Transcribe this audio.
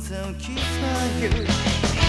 sweet loving you kiss my you